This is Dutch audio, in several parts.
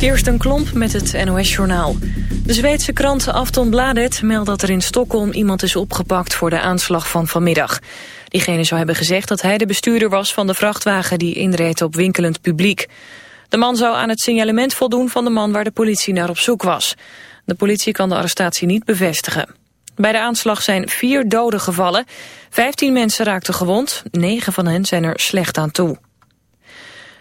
een Klomp met het NOS-journaal. De Zweedse krant Aftonbladet meldt dat er in Stockholm iemand is opgepakt voor de aanslag van vanmiddag. Diegene zou hebben gezegd dat hij de bestuurder was van de vrachtwagen die inreed op winkelend publiek. De man zou aan het signalement voldoen van de man waar de politie naar op zoek was. De politie kan de arrestatie niet bevestigen. Bij de aanslag zijn vier doden gevallen. Vijftien mensen raakten gewond, negen van hen zijn er slecht aan toe.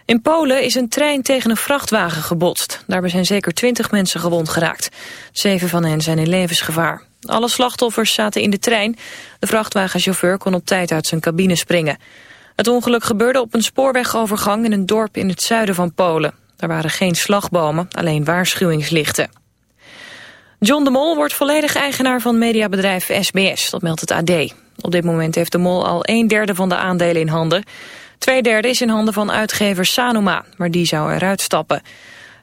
In Polen is een trein tegen een vrachtwagen gebotst. Daarbij zijn zeker twintig mensen gewond geraakt. Zeven van hen zijn in levensgevaar. Alle slachtoffers zaten in de trein. De vrachtwagenchauffeur kon op tijd uit zijn cabine springen. Het ongeluk gebeurde op een spoorwegovergang in een dorp in het zuiden van Polen. Daar waren geen slagbomen, alleen waarschuwingslichten. John de Mol wordt volledig eigenaar van mediabedrijf SBS, dat meldt het AD. Op dit moment heeft de Mol al een derde van de aandelen in handen. Tweederde is in handen van uitgever Sanoma, maar die zou eruit stappen.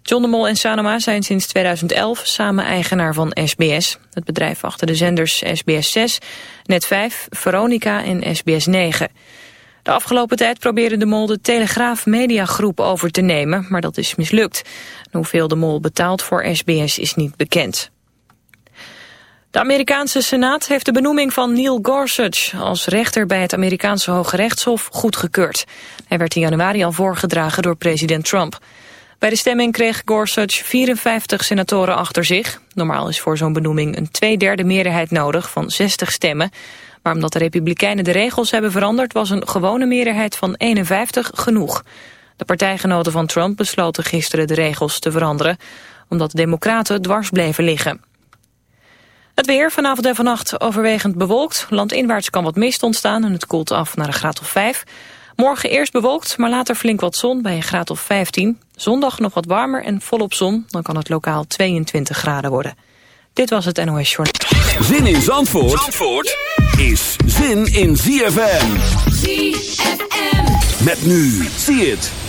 John de Mol en Sanoma zijn sinds 2011 samen eigenaar van SBS. Het bedrijf achter de zenders SBS 6, Net 5, Veronica en SBS 9. De afgelopen tijd probeerde de Mol de Telegraaf Mediagroep over te nemen, maar dat is mislukt. hoeveel de Mol betaalt voor SBS is niet bekend. De Amerikaanse Senaat heeft de benoeming van Neil Gorsuch als rechter bij het Amerikaanse Hoge Rechtshof goedgekeurd. Hij werd in januari al voorgedragen door president Trump. Bij de stemming kreeg Gorsuch 54 senatoren achter zich. Normaal is voor zo'n benoeming een tweederde meerderheid nodig van 60 stemmen. Maar omdat de Republikeinen de regels hebben veranderd... was een gewone meerderheid van 51 genoeg. De partijgenoten van Trump besloten gisteren de regels te veranderen... omdat de democraten dwars bleven liggen. Het weer vanavond en vannacht overwegend bewolkt. Landinwaarts kan wat mist ontstaan en het koelt af naar een graad of 5. Morgen eerst bewolkt, maar later flink wat zon bij een graad of 15. Zondag nog wat warmer en volop zon. Dan kan het lokaal 22 graden worden. Dit was het NOS Short. Zin in Zandvoort, Zandvoort is zin in ZFM. ZFM. Met nu. Zie het.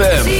ZFM.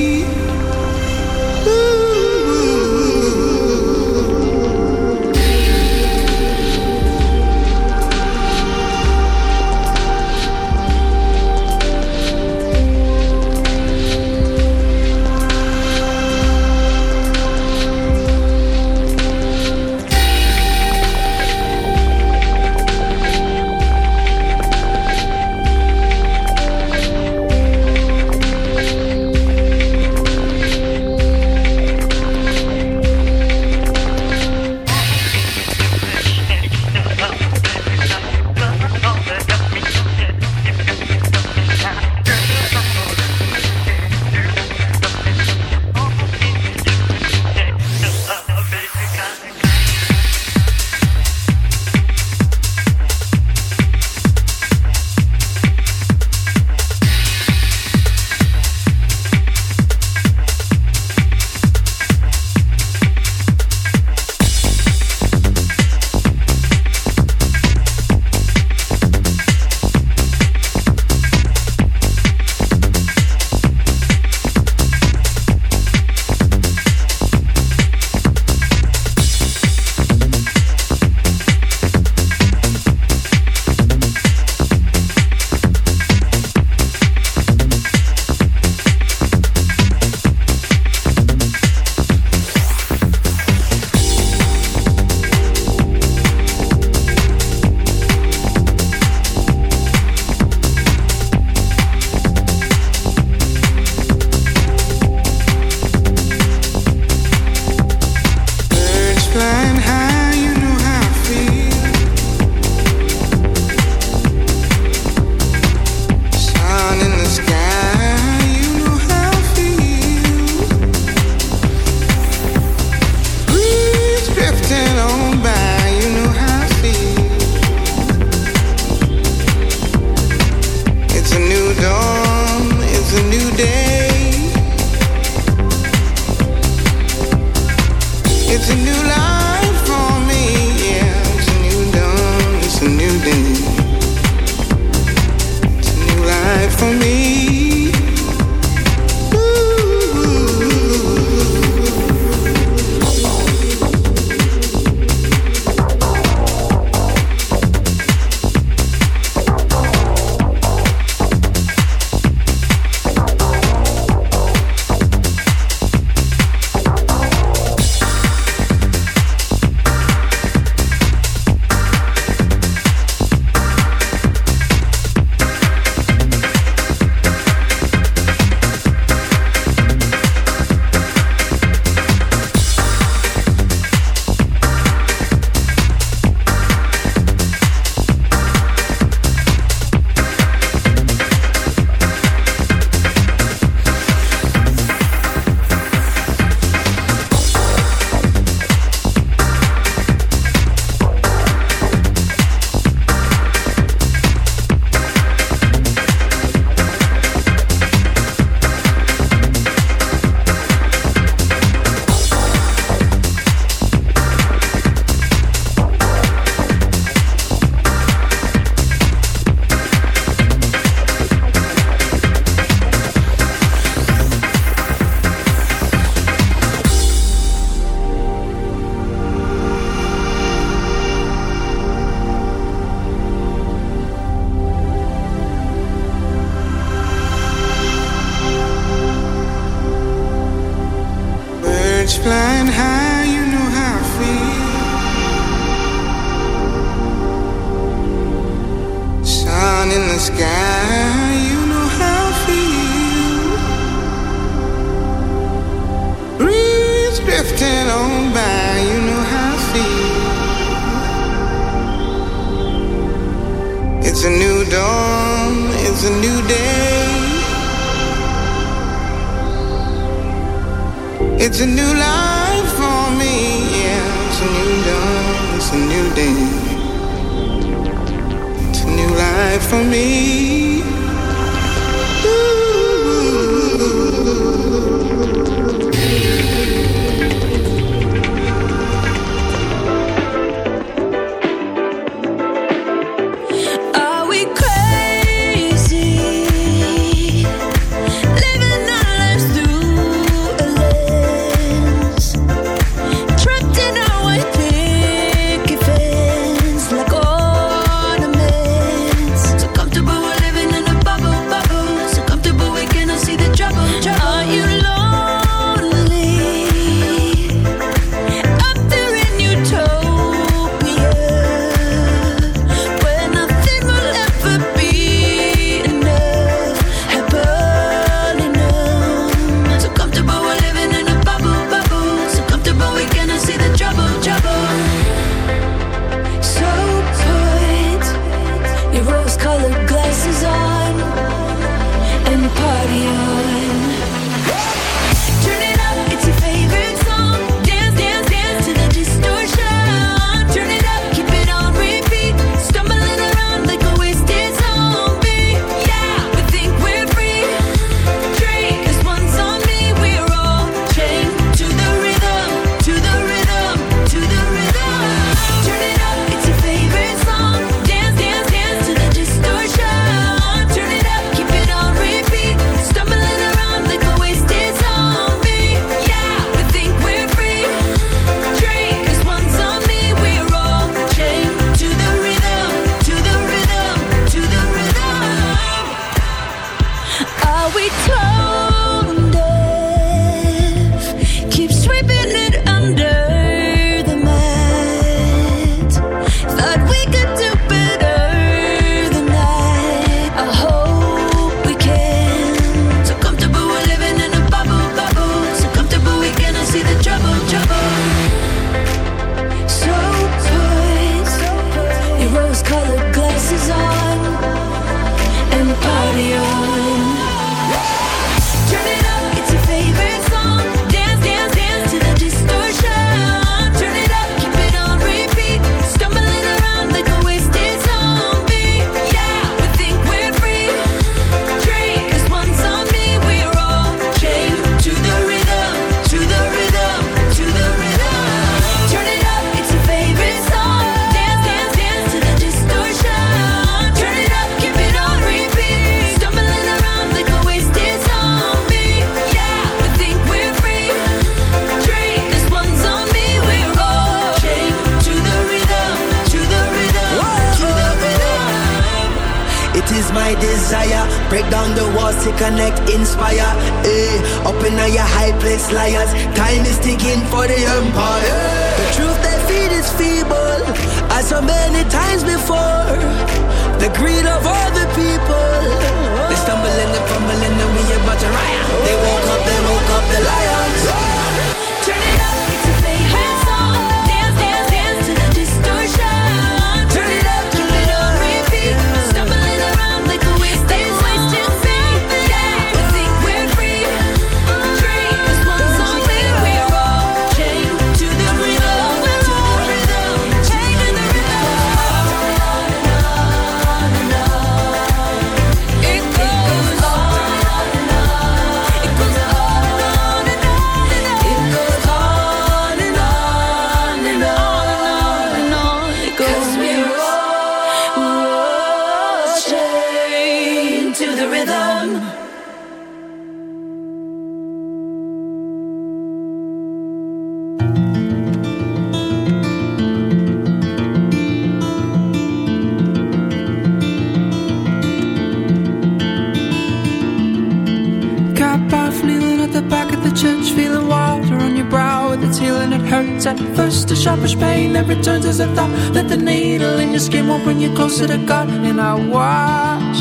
path kneeling at the back of the church Feeling water on your brow with its healing It hurts. At first, a sharpish pain that returns as a thought. That the needle in your skin won't bring you closer to God. And I watch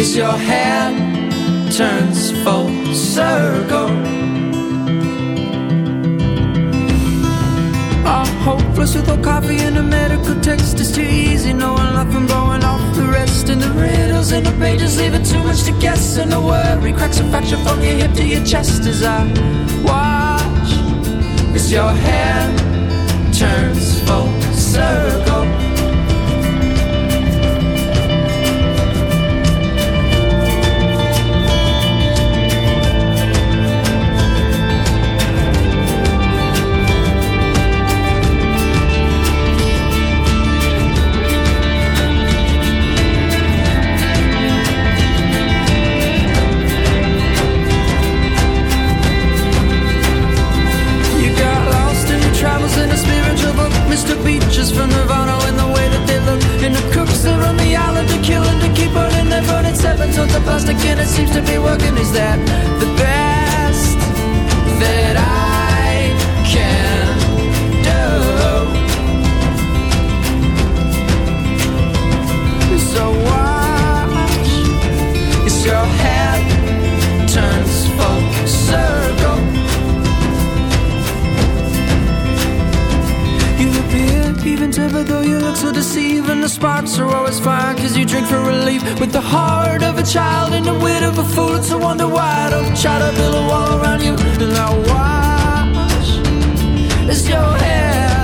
as your hand turns full circle. Hopeless with no coffee and a medical text. It's too easy knowing life and blowing off the rest. And the riddles in the pages leaving too much to guess. And the worry cracks a fracture from your hip to your chest as I watch as your hand turns full circle. with the heart of a child and the wit of a fool. to wonder why I don't try to build a wall around you. And I watch as your hair.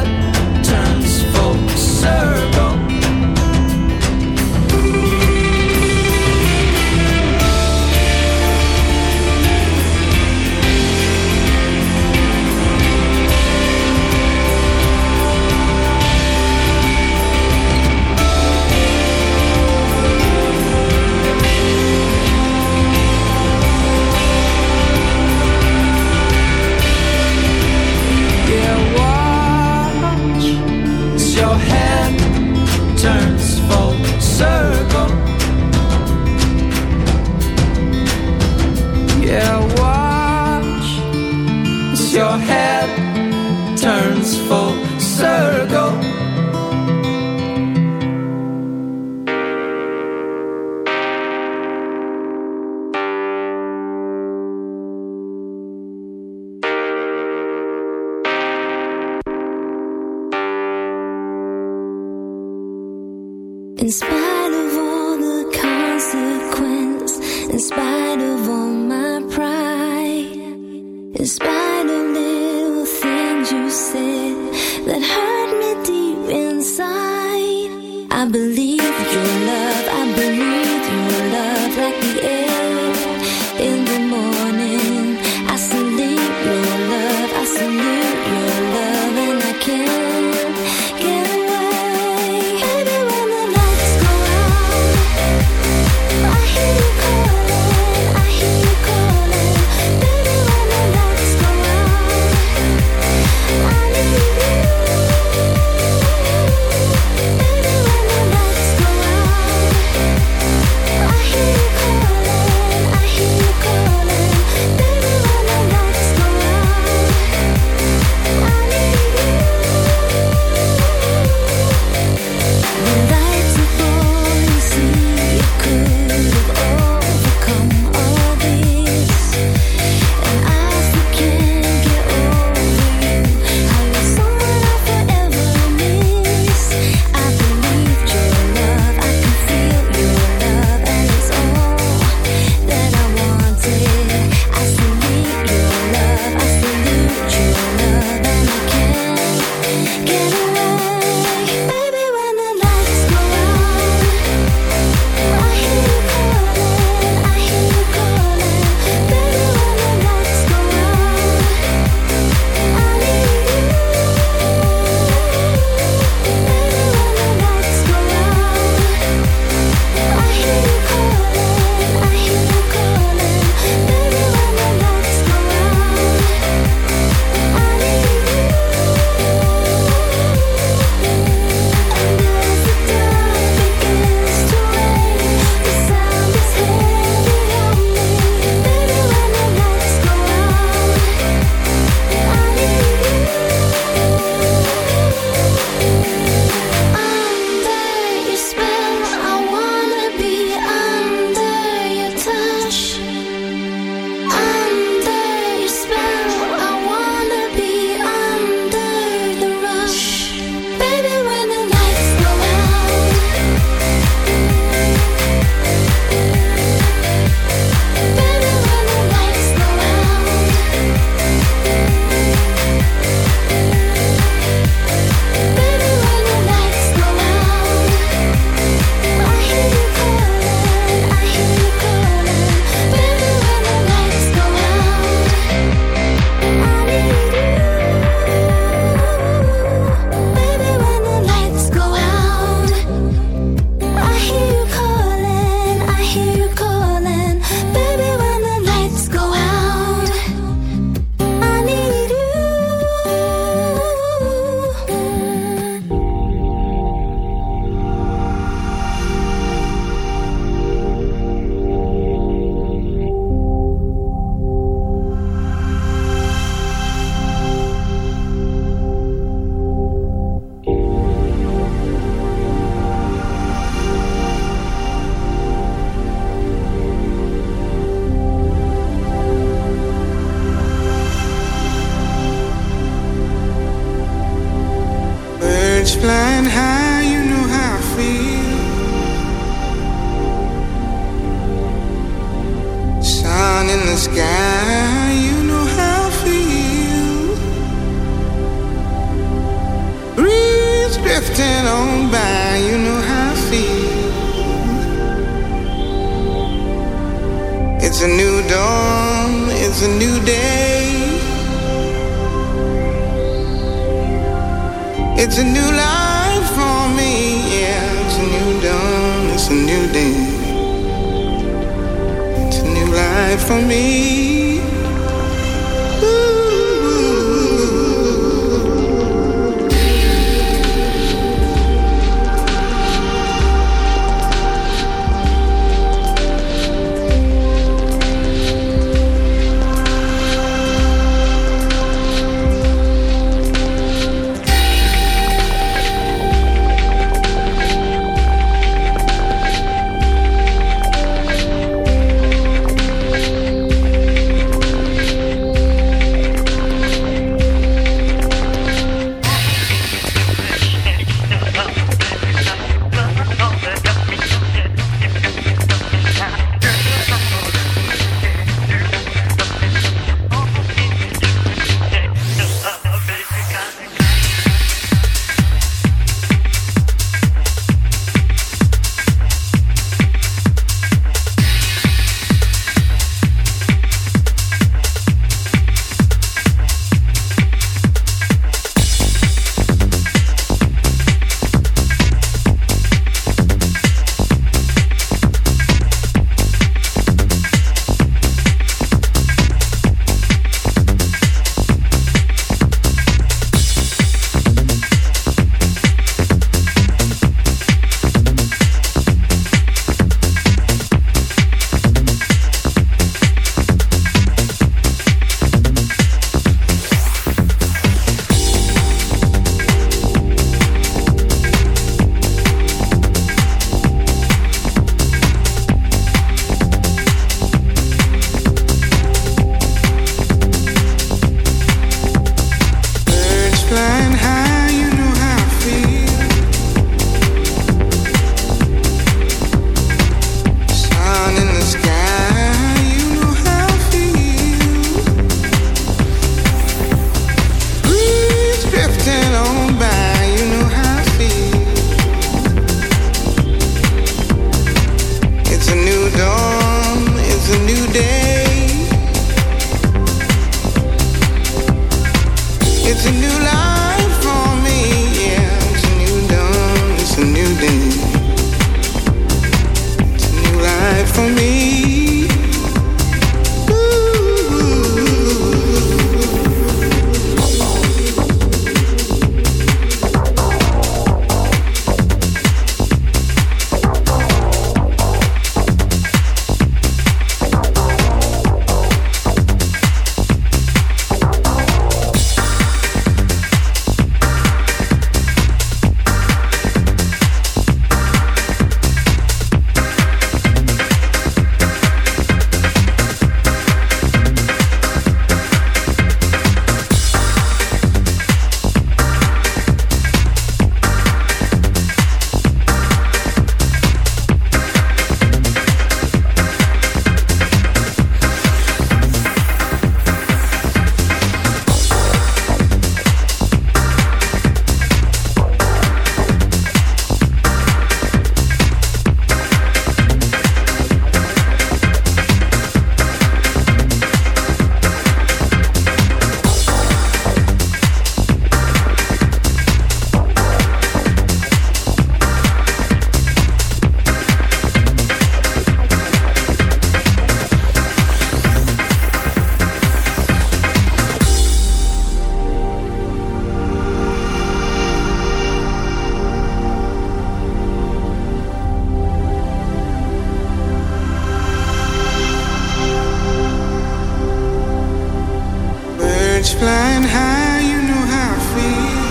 Birds flying high, you know how I feel.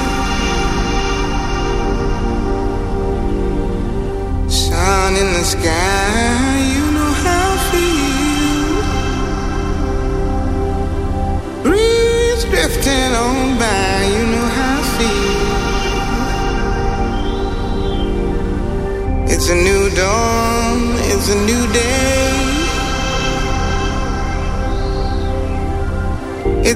Sun in the sky, you know how I feel. Breeze drifting on by, you know how I feel. It's a new dawn, it's a new day.